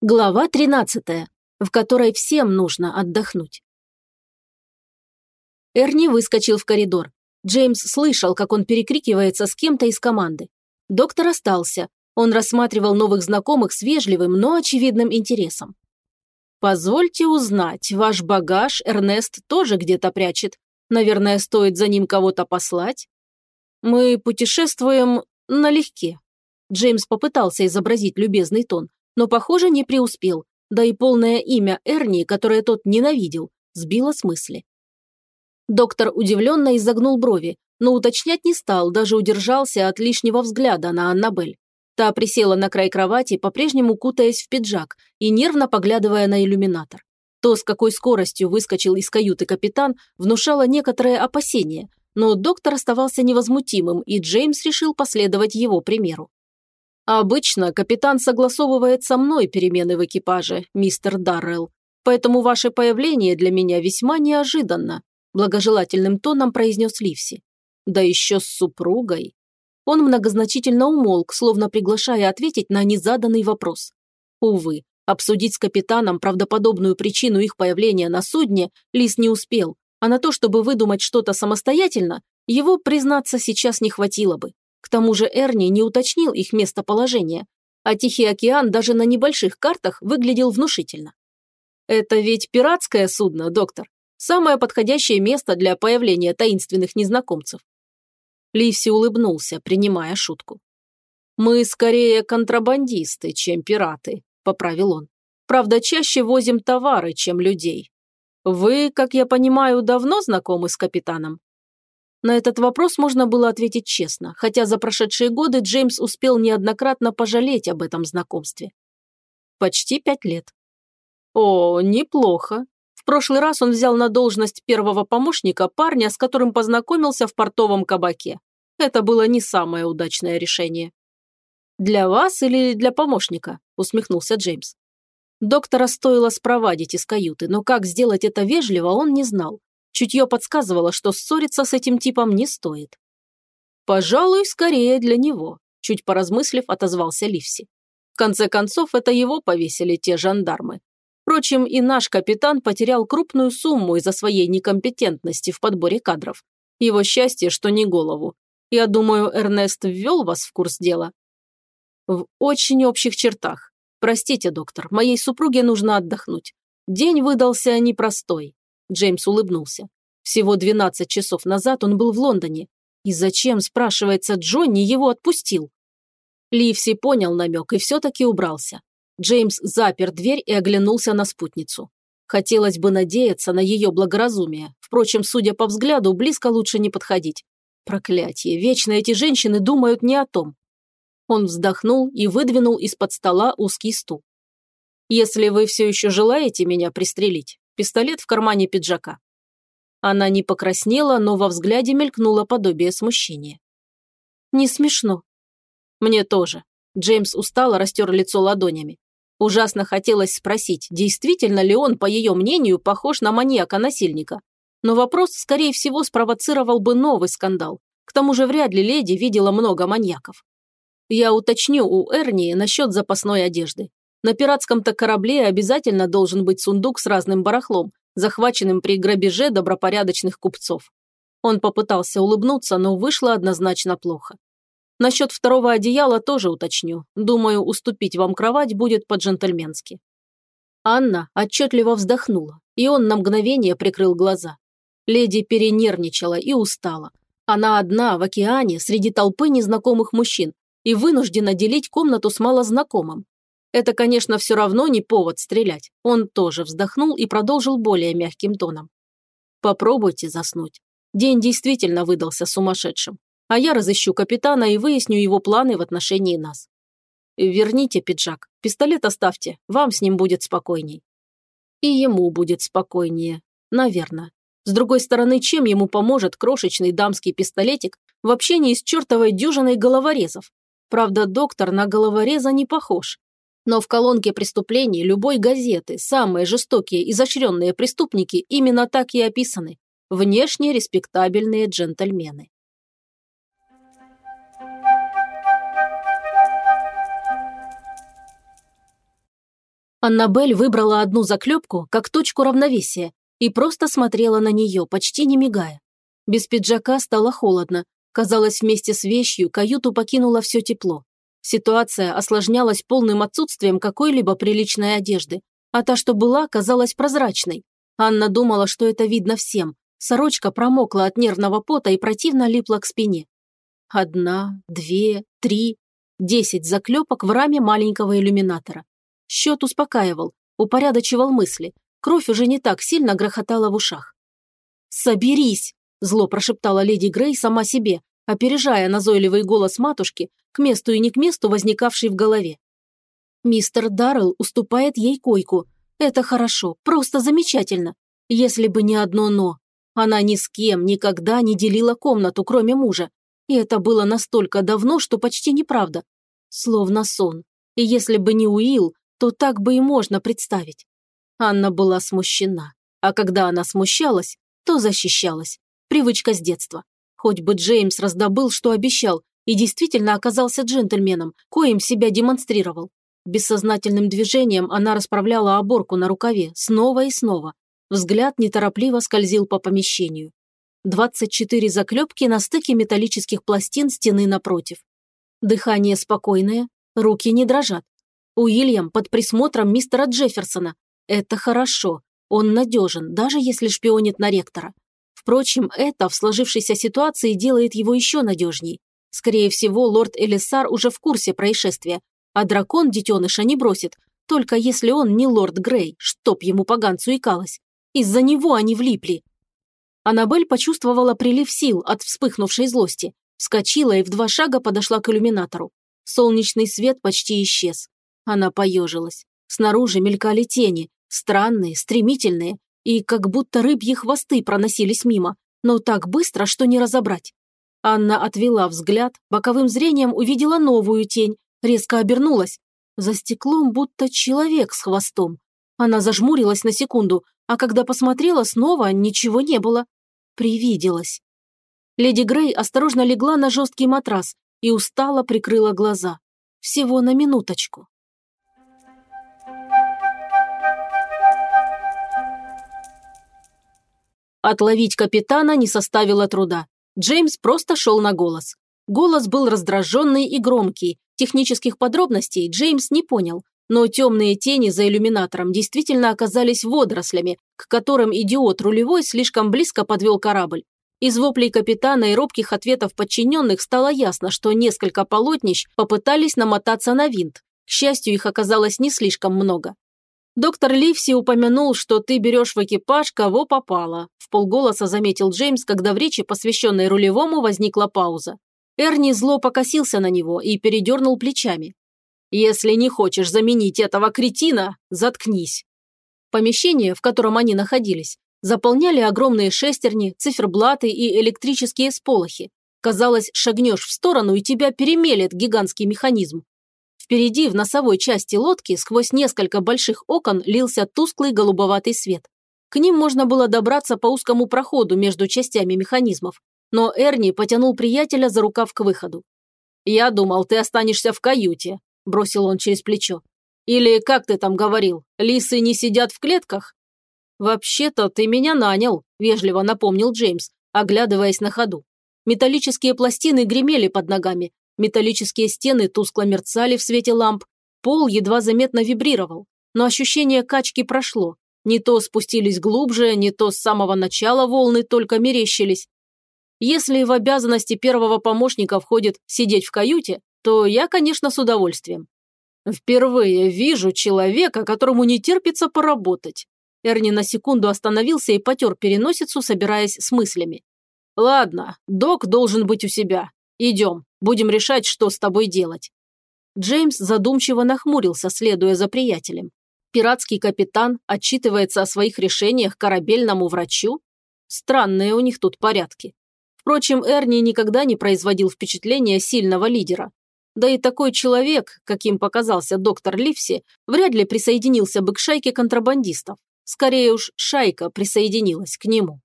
Глава 13, в которой всем нужно отдохнуть. Эрни выскочил в коридор. Джеймс слышал, как он перекрикивается с кем-то из команды. Доктор остался. Он рассматривал новых знакомых с вежливым, но очевидным интересом. «Позвольте узнать, ваш багаж Эрнест тоже где-то прячет. Наверное, стоит за ним кого-то послать?» «Мы путешествуем налегке». Джеймс попытался изобразить любезный тон, но, похоже, не преуспел, да и полное имя Эрни, которое тот ненавидел, сбило с мысли. Доктор удивленно изогнул брови, но уточнять не стал, даже удержался от лишнего взгляда на Аннабель. Та присела на край кровати, по-прежнему кутаясь в пиджак и нервно поглядывая на иллюминатор. То, с какой скоростью выскочил из каюты капитан, внушало некоторое опасение, но доктор оставался невозмутимым, и Джеймс решил последовать его примеру. Обычно капитан согласовывает со мной перемены в экипаже, мистер Даррелл, поэтому ваше появление для меня весьма неожиданно», благожелательным тоном произнес Ливси. «Да еще с супругой». Он многозначительно умолк, словно приглашая ответить на незаданный вопрос. Увы, обсудить с капитаном правдоподобную причину их появления на судне Лис не успел, а на то, чтобы выдумать что-то самостоятельно, его, признаться, сейчас не хватило бы. К тому же Эрни не уточнил их местоположение, а Тихий океан даже на небольших картах выглядел внушительно. «Это ведь пиратское судно, доктор. Самое подходящее место для появления таинственных незнакомцев». Ливси улыбнулся, принимая шутку. «Мы скорее контрабандисты, чем пираты», – поправил он. «Правда, чаще возим товары, чем людей. Вы, как я понимаю, давно знакомы с капитаном?» На этот вопрос можно было ответить честно, хотя за прошедшие годы Джеймс успел неоднократно пожалеть об этом знакомстве. Почти пять лет. О, неплохо. В прошлый раз он взял на должность первого помощника парня, с которым познакомился в портовом кабаке. Это было не самое удачное решение. «Для вас или для помощника?» – усмехнулся Джеймс. Доктора стоило спровадить из каюты, но как сделать это вежливо, он не знал. Чутье подсказывало, что ссориться с этим типом не стоит. «Пожалуй, скорее для него», – чуть поразмыслив, отозвался Ливси. В конце концов, это его повесили те жандармы. Впрочем, и наш капитан потерял крупную сумму из-за своей некомпетентности в подборе кадров. Его счастье, что не голову. Я думаю, Эрнест ввел вас в курс дела. В очень общих чертах. Простите, доктор, моей супруге нужно отдохнуть. День выдался непростой. Джеймс улыбнулся. Всего 12 часов назад он был в Лондоне. И зачем, спрашивается, Джонни его отпустил? Ливси понял намек и все-таки убрался. Джеймс запер дверь и оглянулся на спутницу. Хотелось бы надеяться на ее благоразумие. Впрочем, судя по взгляду, близко лучше не подходить. Проклятие, вечно эти женщины думают не о том. Он вздохнул и выдвинул из-под стола узкий стул. «Если вы все еще желаете меня пристрелить, пистолет в кармане пиджака. Она не покраснела, но во взгляде мелькнуло подобие смущения. «Не смешно». «Мне тоже». Джеймс устало растер лицо ладонями. Ужасно хотелось спросить, действительно ли он, по ее мнению, похож на маньяка-насильника. Но вопрос, скорее всего, спровоцировал бы новый скандал. К тому же вряд ли леди видела много маньяков. Я уточню у Эрни насчет запасной одежды. На пиратском-то корабле обязательно должен быть сундук с разным барахлом, захваченным при грабеже добропорядочных купцов. Он попытался улыбнуться, но вышло однозначно плохо. Насчет второго одеяла тоже уточню. Думаю, уступить вам кровать будет по-джентльменски. Анна отчетливо вздохнула, и он на мгновение прикрыл глаза. Леди перенервничала и устала. Она одна в океане среди толпы незнакомых мужчин и вынуждена делить комнату с малознакомым, это, конечно, все равно не повод стрелять. Он тоже вздохнул и продолжил более мягким тоном. Попробуйте заснуть. День действительно выдался сумасшедшим. А я разыщу капитана и выясню его планы в отношении нас. Верните пиджак. Пистолет оставьте. Вам с ним будет спокойней. И ему будет спокойнее. Наверное. С другой стороны, чем ему поможет крошечный дамский пистолетик в общении с чертовой дюжиной головорезов? Правда, доктор на головореза не похож. Но в колонке преступлений любой газеты самые жестокие, изощренные преступники именно так и описаны. Внешне респектабельные джентльмены. Аннабель выбрала одну заклепку как точку равновесия и просто смотрела на нее, почти не мигая. Без пиджака стало холодно. Казалось, вместе с вещью каюту покинуло все тепло. Ситуация осложнялась полным отсутствием какой-либо приличной одежды, а та, что была, казалась прозрачной. Анна думала, что это видно всем. Сорочка промокла от нервного пота и противно липла к спине. Одна, две, три, десять заклепок в раме маленького иллюминатора. Счет успокаивал, упорядочивал мысли. Кровь уже не так сильно грохотала в ушах. «Соберись!» – зло прошептала леди Грей сама себе, опережая назойливый голос матушки, к месту и не к месту возникавший в голове. Мистер Даррелл уступает ей койку. Это хорошо, просто замечательно. Если бы не одно «но». Она ни с кем никогда не делила комнату, кроме мужа. И это было настолько давно, что почти неправда. Словно сон. И если бы не Уилл, то так бы и можно представить. Анна была смущена. А когда она смущалась, то защищалась. Привычка с детства. Хоть бы Джеймс раздобыл, что обещал, и действительно оказался джентльменом, коим себя демонстрировал. Бессознательным движением она расправляла оборку на рукаве снова и снова. Взгляд неторопливо скользил по помещению. 24 заклепки на стыке металлических пластин стены напротив. Дыхание спокойное, руки не дрожат. Уильям под присмотром мистера Джефферсона. Это хорошо, он надежен, даже если шпионит на ректора. Впрочем, это в сложившейся ситуации делает его еще надежней. Скорее всего, лорд Элисар уже в курсе происшествия, а дракон детеныша не бросит, только если он не лорд Грей, чтоб ему поганцу икалось. Из-за него они влипли. Аннабель почувствовала прилив сил от вспыхнувшей злости, вскочила и в два шага подошла к иллюминатору. Солнечный свет почти исчез. Она поежилась. Снаружи мелькали тени, странные, стремительные, и как будто рыбьи хвосты проносились мимо, но так быстро, что не разобрать. Анна отвела взгляд, боковым зрением увидела новую тень, резко обернулась. За стеклом будто человек с хвостом. Она зажмурилась на секунду, а когда посмотрела, снова ничего не было. Привиделась. Леди Грей осторожно легла на жесткий матрас и устало прикрыла глаза. Всего на минуточку. Отловить капитана не составило труда. Джеймс просто шел на голос. Голос был раздраженный и громкий. Технических подробностей Джеймс не понял, но темные тени за иллюминатором действительно оказались водорослями, к которым идиот рулевой слишком близко подвел корабль. Из воплей капитана и робких ответов подчиненных стало ясно, что несколько полотнищ попытались намотаться на винт. К счастью, их оказалось не слишком много. «Доктор Ливси упомянул, что ты берешь в экипаж, кого попало», в полголоса заметил Джеймс, когда в речи, посвященной рулевому, возникла пауза. Эрни зло покосился на него и передернул плечами. «Если не хочешь заменить этого кретина, заткнись». Помещение, в котором они находились, заполняли огромные шестерни, циферблаты и электрические сполохи. Казалось, шагнешь в сторону, и тебя перемелет гигантский механизм. Впереди, в носовой части лодки, сквозь несколько больших окон лился тусклый голубоватый свет. К ним можно было добраться по узкому проходу между частями механизмов, но Эрни потянул приятеля за рукав к выходу. «Я думал, ты останешься в каюте», – бросил он через плечо. «Или, как ты там говорил, лисы не сидят в клетках?» «Вообще-то ты меня нанял», – вежливо напомнил Джеймс, оглядываясь на ходу. Металлические пластины гремели под ногами, Металлические стены тускло мерцали в свете ламп, пол едва заметно вибрировал, но ощущение качки прошло. Не то спустились глубже, не то с самого начала волны только мерещились. Если в обязанности первого помощника входит сидеть в каюте, то я, конечно, с удовольствием. Впервые вижу человека, которому не терпится поработать. Эрни на секунду остановился и потер переносицу, собираясь с мыслями. Ладно, док должен быть у себя. Идем. Будем решать, что с тобой делать». Джеймс задумчиво нахмурился, следуя за приятелем. Пиратский капитан отчитывается о своих решениях корабельному врачу? Странные у них тут порядки. Впрочем, Эрни никогда не производил впечатления сильного лидера. Да и такой человек, каким показался доктор Ливси, вряд ли присоединился бы к шайке контрабандистов. Скорее уж, шайка присоединилась к нему.